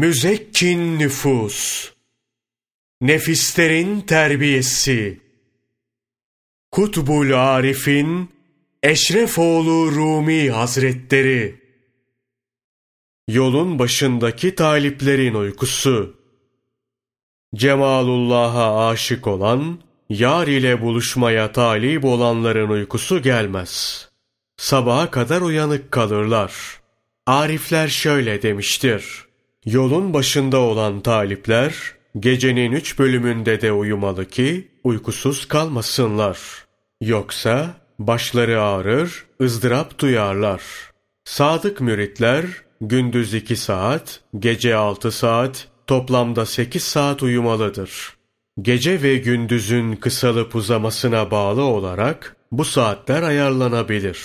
Müzekkin nüfus, nefislerin terbiyesi, Kutbul Arif'in Eşrefoğlu Rumi Hazretleri, Yolun başındaki taliplerin uykusu, Cemalullah'a aşık olan, yar ile buluşmaya talip olanların uykusu gelmez. Sabaha kadar uyanık kalırlar. Arifler şöyle demiştir. Yolun başında olan talipler, gecenin üç bölümünde de uyumalı ki, uykusuz kalmasınlar. Yoksa, başları ağrır, ızdırap duyarlar. Sadık müritler, gündüz iki saat, gece altı saat, toplamda sekiz saat uyumalıdır. Gece ve gündüzün kısalıp uzamasına bağlı olarak bu saatler ayarlanabilir.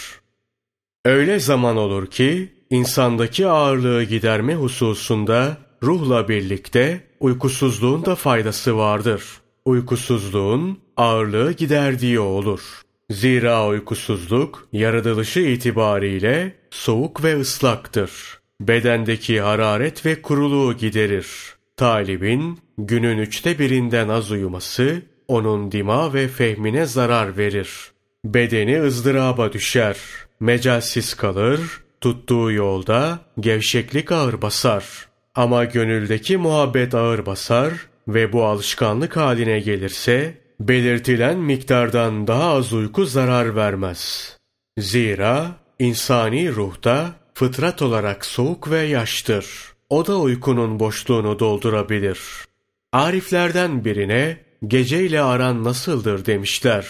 Öyle zaman olur ki insandaki ağırlığı giderme hususunda ruhla birlikte uykusuzluğun da faydası vardır. Uykusuzluğun ağırlığı giderdiği olur. Zira uykusuzluk yaratılışı itibariyle soğuk ve ıslaktır. Bedendeki hararet ve kuruluğu giderir. Talibin günün üçte birinden az uyuması onun dima ve fehmine zarar verir. Bedeni ızdıraba düşer, mecalsiz kalır, tuttuğu yolda gevşeklik ağır basar. Ama gönüldeki muhabbet ağır basar ve bu alışkanlık haline gelirse, belirtilen miktardan daha az uyku zarar vermez. Zira insani ruhta fıtrat olarak soğuk ve yaştır. O da uykunun boşluğunu doldurabilir. Ariflerden birine geceyle aran nasıldır demişler.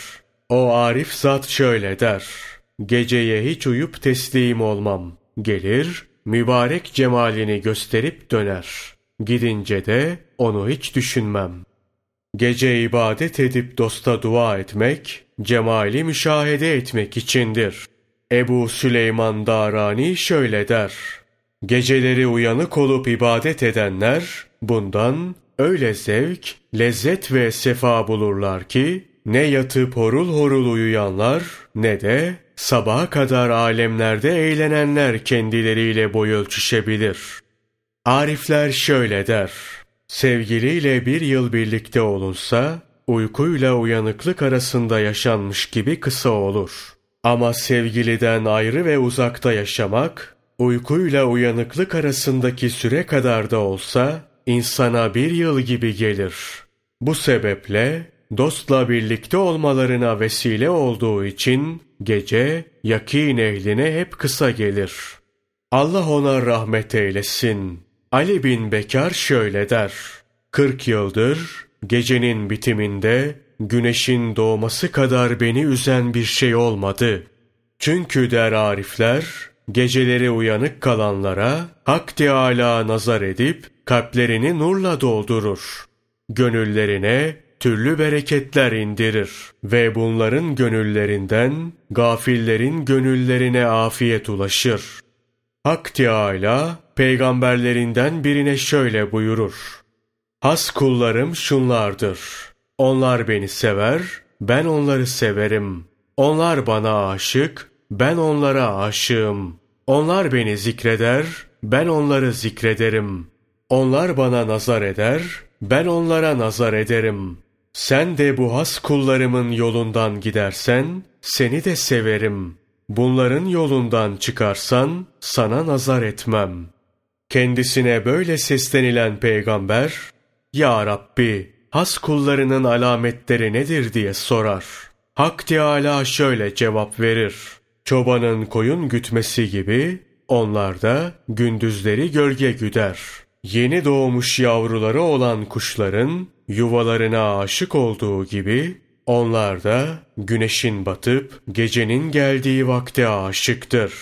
O arif zat şöyle der. Geceye hiç uyup teslim olmam. Gelir, mübarek cemalini gösterip döner. Gidince de onu hiç düşünmem. Gece ibadet edip dosta dua etmek, cemali müşahede etmek içindir. Ebu Süleyman Darani şöyle der. Geceleri uyanık olup ibadet edenler, bundan öyle zevk, lezzet ve sefa bulurlar ki, ne yatıp horul horul uyuyanlar, ne de sabaha kadar alemlerde eğlenenler kendileriyle boy ölçüşebilir. Arifler şöyle der. Sevgiliyle bir yıl birlikte olunsa, uykuyla uyanıklık arasında yaşanmış gibi kısa olur. Ama sevgiliden ayrı ve uzakta yaşamak, uykuyla uyanıklık arasındaki süre kadar da olsa, insana bir yıl gibi gelir. Bu sebeple, dostla birlikte olmalarına vesile olduğu için, gece, yakin ehline hep kısa gelir. Allah ona rahmet eylesin. Ali bin Bekar şöyle der. Kırk yıldır gecenin bitiminde güneşin doğması kadar beni üzen bir şey olmadı. Çünkü der arifler, geceleri uyanık kalanlara Hak Teâlâ nazar edip kalplerini nurla doldurur. Gönüllerine türlü bereketler indirir ve bunların gönüllerinden gafillerin gönüllerine afiyet ulaşır. Hak Teâlâ peygamberlerinden birine şöyle buyurur. Has kullarım şunlardır. Onlar beni sever, ben onları severim. Onlar bana aşık, ben onlara aşığım. Onlar beni zikreder, ben onları zikrederim. Onlar bana nazar eder, ben onlara nazar ederim. Sen de bu has kullarımın yolundan gidersen, seni de severim. Bunların yolundan çıkarsan, sana nazar etmem. Kendisine böyle seslenilen peygamber, Ya Rabbi, has kullarının alametleri nedir diye sorar. Hak Teâlâ şöyle cevap verir. Çobanın koyun gütmesi gibi, onlar da gündüzleri gölge güder. Yeni doğmuş yavruları olan kuşların yuvalarına aşık olduğu gibi, onlar da güneşin batıp gecenin geldiği vakte aşıktır.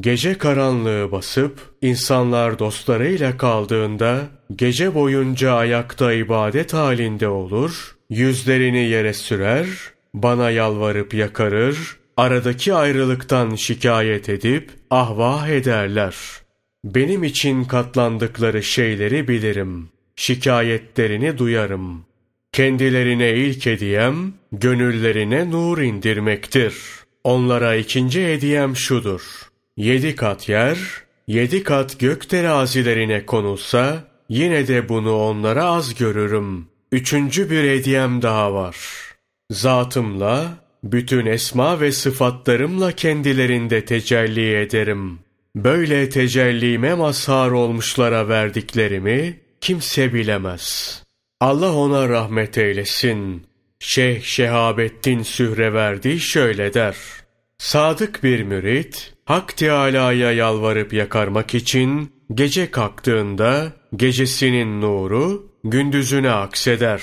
Gece karanlığı basıp insanlar dostlarıyla kaldığında gece boyunca ayakta ibadet halinde olur, yüzlerini yere sürer, bana yalvarıp yakarır, aradaki ayrılıktan şikayet edip ahvah ederler. Benim için katlandıkları şeyleri bilirim. Şikayetlerini duyarım. Kendilerine ilk hediyem, gönüllerine nur indirmektir. Onlara ikinci hediyem şudur. Yedi kat yer, yedi kat gök terazilerine konulsa, yine de bunu onlara az görürüm. Üçüncü bir hediyem daha var. Zatımla, bütün esma ve sıfatlarımla kendilerinde tecelli ederim. Böyle tecellime mazhar olmuşlara verdiklerimi kimse bilemez. Allah ona rahmet eylesin. Şeyh Şehabettin Sühreverdi şöyle der. Sadık bir mürit, Hak Teâlâ'ya yalvarıp yakarmak için gece kalktığında gecesinin nuru gündüzüne akseder.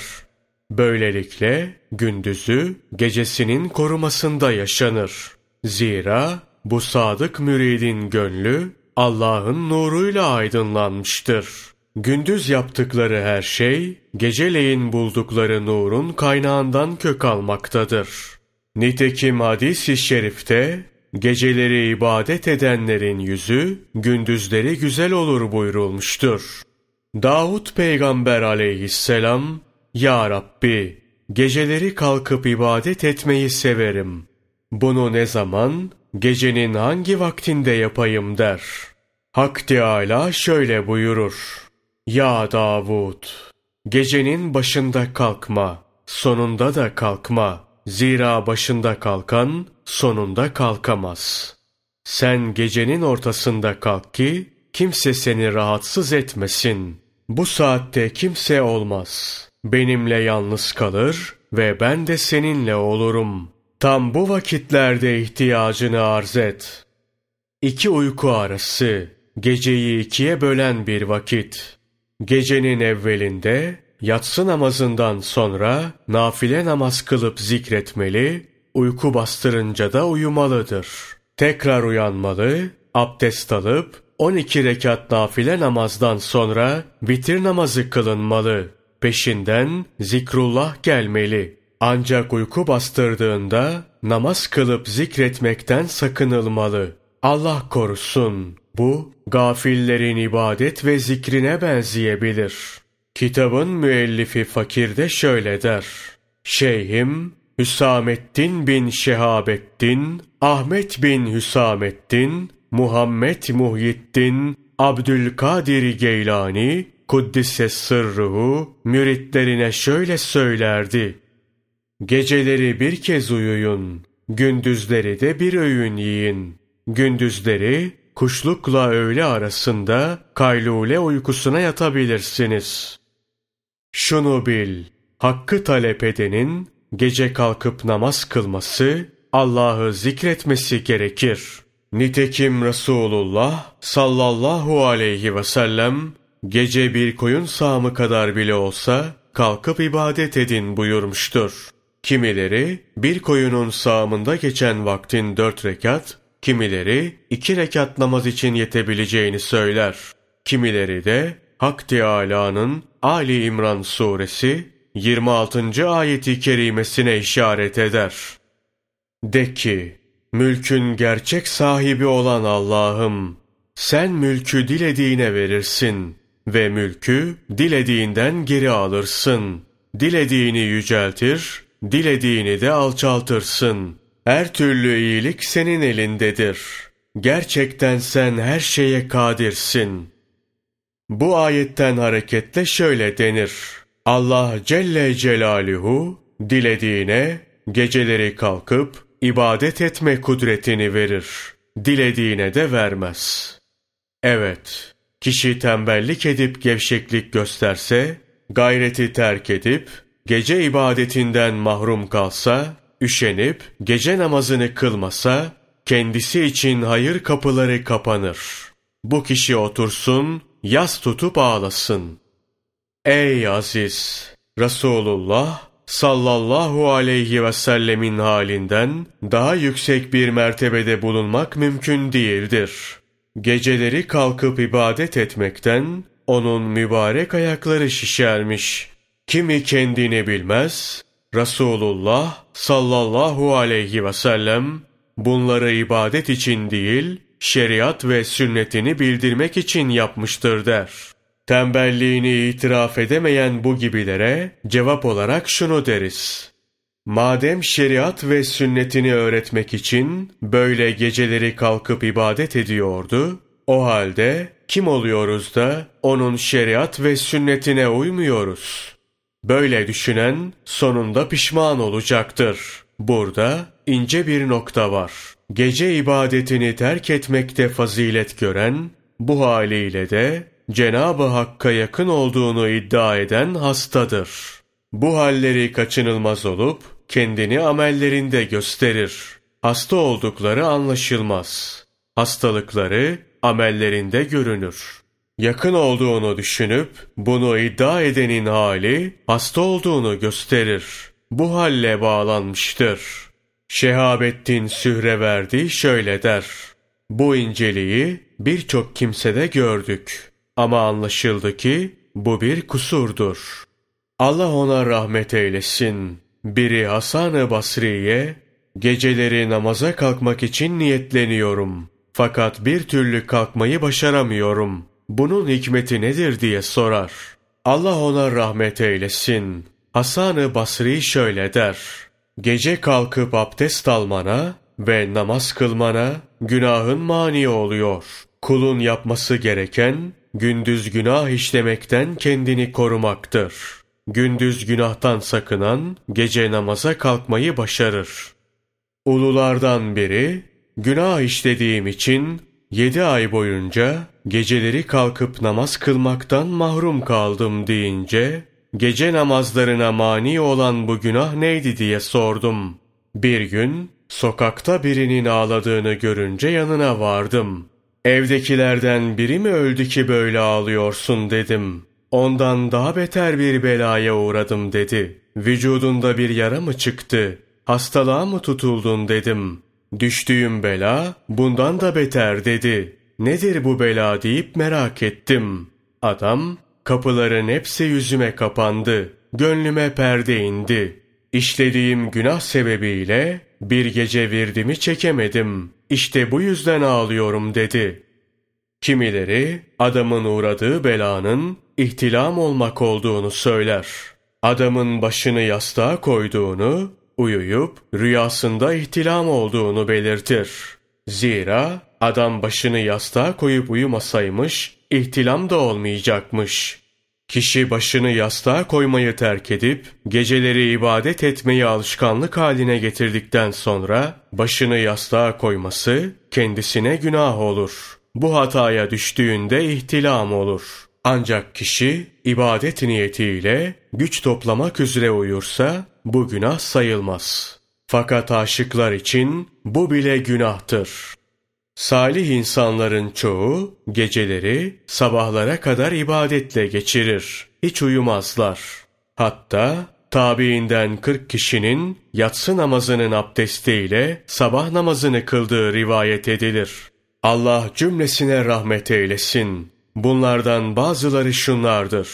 Böylelikle gündüzü gecesinin korumasında yaşanır. Zira bu sadık müridin gönlü Allah'ın nuruyla aydınlanmıştır. Gündüz yaptıkları her şey, geceleyin buldukları nurun kaynağından kök almaktadır. Nitekim hadis-i şerifte, geceleri ibadet edenlerin yüzü, gündüzleri güzel olur buyurulmuştur. Davut peygamber aleyhisselam, Ya Rabbi, geceleri kalkıp ibadet etmeyi severim. Bunu ne zaman, gecenin hangi vaktinde yapayım der. Hak Teâlâ şöyle buyurur. Ya Davud! Gecenin başında kalkma, sonunda da kalkma. Zira başında kalkan, sonunda kalkamaz. Sen gecenin ortasında kalk ki, kimse seni rahatsız etmesin. Bu saatte kimse olmaz. Benimle yalnız kalır ve ben de seninle olurum. Tam bu vakitlerde ihtiyacını arz et. İki uyku arası, geceyi ikiye bölen bir vakit. Gecenin evvelinde, yatsı namazından sonra nafile namaz kılıp zikretmeli, uyku bastırınca da uyumalıdır. Tekrar uyanmalı, abdest alıp 12 rekat nafile namazdan sonra bitir namazı kılınmalı. Peşinden zikrullah gelmeli. Ancak uyku bastırdığında namaz kılıp zikretmekten sakınılmalı. Allah korusun. Bu gafillerin ibadet ve zikrine benzeyebilir. Kitabın müellifi fakirde şöyle der. Şeyhim Hüsamettin bin Şehabettin, Ahmet bin Hüsamettin, Muhammed Muhyiddin, Abdülkadir Geylani, Kuddise sırruhu, müritlerine şöyle söylerdi. Geceleri bir kez uyuyun, gündüzleri de bir öğün yiyin. Gündüzleri kuşlukla öğle arasında kaylule uykusuna yatabilirsiniz. Şunu bil, hakkı talep edenin gece kalkıp namaz kılması, Allah'ı zikretmesi gerekir. Nitekim Resulullah sallallahu aleyhi ve sellem gece bir koyun sağımı kadar bile olsa kalkıp ibadet edin buyurmuştur. Kimileri bir koyunun sağımında geçen vaktin dört rekat, kimileri iki rekat namaz için yetebileceğini söyler. Kimileri de Hak Teâlâ'nın Ali İmran suresi 26. ayeti kerimesine işaret eder. De ki, mülkün gerçek sahibi olan Allah'ım, sen mülkü dilediğine verirsin ve mülkü dilediğinden geri alırsın. Dilediğini yüceltir, dilediğini de alçaltırsın. Her türlü iyilik senin elindedir. Gerçekten sen her şeye kadirsin. Bu ayetten hareketle şöyle denir. Allah Celle Celaluhu dilediğine geceleri kalkıp ibadet etme kudretini verir. Dilediğine de vermez. Evet, kişi tembellik edip gevşeklik gösterse, gayreti terk edip gece ibadetinden mahrum kalsa, üşenip gece namazını kılmasa, kendisi için hayır kapıları kapanır. Bu kişi otursun, yas tutup ağlasın. Ey aziz! Resulullah sallallahu aleyhi ve sellemin halinden daha yüksek bir mertebede bulunmak mümkün değildir. Geceleri kalkıp ibadet etmekten onun mübarek ayakları şişermiş. Kimi kendini bilmez, Resulullah sallallahu aleyhi ve sellem bunları ibadet için değil, şeriat ve sünnetini bildirmek için yapmıştır der. Tembelliğini itiraf edemeyen bu gibilere cevap olarak şunu deriz. Madem şeriat ve sünnetini öğretmek için böyle geceleri kalkıp ibadet ediyordu, O halde kim oluyoruz da onun şeriat ve sünnetine uymuyoruz? Böyle düşünen sonunda pişman olacaktır. Burada ince bir nokta var. Gece ibadetini terk etmekte fazilet gören, bu haliyle de Cenab-ı Hakk'a yakın olduğunu iddia eden hastadır. Bu halleri kaçınılmaz olup kendini amellerinde gösterir. Hasta oldukları anlaşılmaz. Hastalıkları amellerinde görünür. Yakın olduğunu düşünüp bunu iddia edenin hali hasta olduğunu gösterir. Bu halle bağlanmıştır. Şehabettin Sühreverdi şöyle der. Bu inceliği birçok kimsede gördük. Ama anlaşıldı ki bu bir kusurdur. Allah ona rahmet eylesin. Biri Hasan-ı Basri'ye, geceleri namaza kalkmak için niyetleniyorum. Fakat bir türlü kalkmayı başaramıyorum. Bunun hikmeti nedir diye sorar. Allah ona rahmet eylesin. Hasan-ı Basri şöyle der. Gece kalkıp abdest almana ve namaz kılmana günahın mani oluyor. Kulun yapması gereken gündüz günah işlemekten kendini korumaktır. Gündüz günahtan sakınan gece namaza kalkmayı başarır. Ululardan biri, günah işlediğim için yedi ay boyunca geceleri kalkıp namaz kılmaktan mahrum kaldım deyince, gece namazlarına mani olan bu günah neydi diye sordum. Bir gün sokakta birinin ağladığını görünce yanına vardım. Evdekilerden biri mi öldü ki böyle ağlıyorsun dedim. Ondan daha beter bir belaya uğradım dedi. Vücudunda bir yara mı çıktı? Hastalığa mı tutuldun dedim. Düştüğüm bela bundan da beter dedi. Nedir bu bela deyip merak ettim. Adam kapıların hepsi yüzüme kapandı. Gönlüme perde indi. İşlediğim günah sebebiyle bir gece virdimi çekemedim. İşte bu yüzden ağlıyorum dedi. Kimileri adamın uğradığı belanın ihtilam olmak olduğunu söyler. Adamın başını yastığa koyduğunu, uyuyup rüyasında ihtilam olduğunu belirtir. Zira adam başını yastığa koyup uyumasaymış, ihtilam da olmayacakmış. Kişi başını yastığa koymayı terk edip geceleri ibadet etmeyi alışkanlık haline getirdikten sonra başını yastığa koyması kendisine günah olur. Bu hataya düştüğünde ihtilam olur. Ancak kişi ibadet niyetiyle güç toplamak üzere uyursa bu günah sayılmaz. Fakat aşıklar için bu bile günahtır. Salih insanların çoğu geceleri sabahlara kadar ibadetle geçirir. Hiç uyumazlar. Hatta tabiinden 40 kişinin yatsı namazının abdestiyle sabah namazını kıldığı rivayet edilir. Allah cümlesine rahmet eylesin. Bunlardan bazıları şunlardır.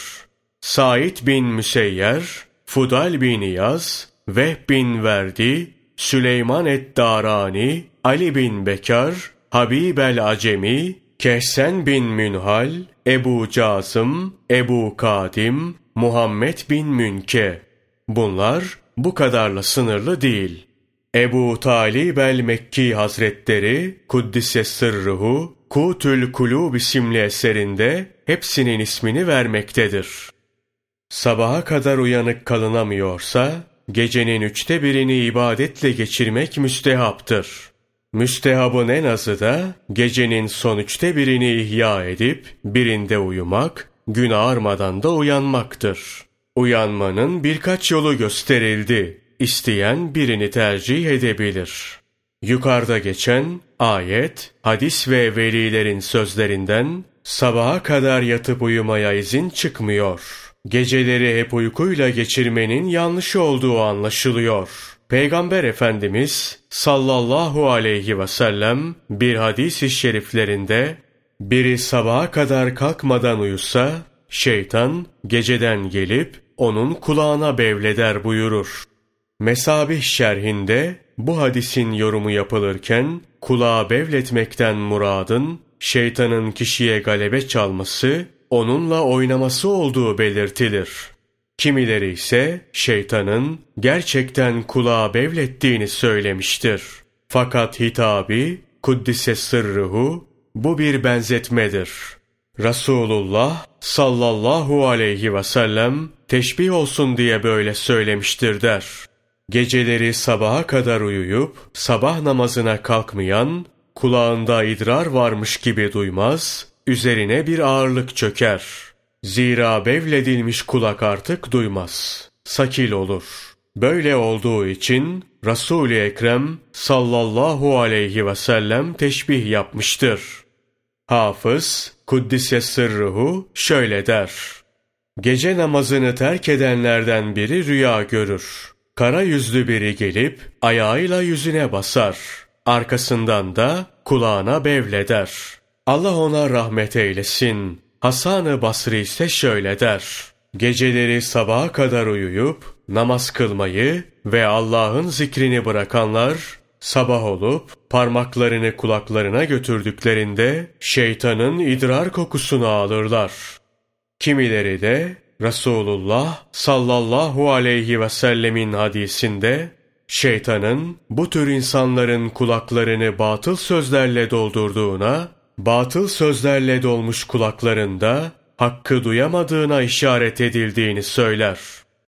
Said bin Müseyyer, Fudal bin Yaz, Vehb bin Verdi, Süleyman et-Darani, Ali bin Bekar, Habib el-Acemi, Kehsen bin Münhal, Ebu Casım, Ebu Kadim, Muhammed bin Münke. Bunlar bu kadarla sınırlı değil. Ebu Talib el-Mekki Hazretleri, Kuddise Sırruhu, Kutül Kulub isimli eserinde hepsinin ismini vermektedir. Sabaha kadar uyanık kalınamıyorsa, gecenin üçte birini ibadetle geçirmek müstehaptır. Müstehabın en azı da gecenin son üçte birini ihya edip birinde uyumak, gün ağarmadan da uyanmaktır. Uyanmanın birkaç yolu gösterildi. İsteyen birini tercih edebilir. Yukarıda geçen ayet, hadis ve velilerin sözlerinden sabaha kadar yatıp uyumaya izin çıkmıyor. Geceleri hep uykuyla geçirmenin yanlış olduğu anlaşılıyor.'' Peygamber Efendimiz sallallahu aleyhi ve sellem bir hadis-i şeriflerinde biri sabaha kadar kalkmadan uyusa şeytan geceden gelip onun kulağına bevleder buyurur. Mesabih şerhinde bu hadisin yorumu yapılırken kulağa bevletmekten muradın şeytanın kişiye galebe çalması, onunla oynaması olduğu belirtilir. Kimileri ise şeytanın gerçekten kulağa bevlettiğini söylemiştir. Fakat hitabi, kuddise sırruhu, bu bir benzetmedir. Resulullah sallallahu aleyhi ve sellem teşbih olsun diye böyle söylemiştir der. Geceleri sabaha kadar uyuyup sabah namazına kalkmayan, kulağında idrar varmış gibi duymaz, üzerine bir ağırlık çöker. Zira bevledilmiş kulak artık duymaz. Sakil olur. Böyle olduğu için Resul-i Ekrem sallallahu aleyhi ve sellem teşbih yapmıştır. Hafız Kuddise sırruhu şöyle der. Gece namazını terk edenlerden biri rüya görür. Kara yüzlü biri gelip ayağıyla yüzüne basar. Arkasından da kulağına bevleder. Allah ona rahmet eylesin. Hasan-ı Basri ise şöyle der. Geceleri sabaha kadar uyuyup namaz kılmayı ve Allah'ın zikrini bırakanlar sabah olup parmaklarını kulaklarına götürdüklerinde şeytanın idrar kokusunu alırlar. Kimileri de Resulullah sallallahu aleyhi ve sellemin hadisinde şeytanın bu tür insanların kulaklarını batıl sözlerle doldurduğuna, batıl sözlerle dolmuş kulaklarında hakkı duyamadığına işaret edildiğini söyler.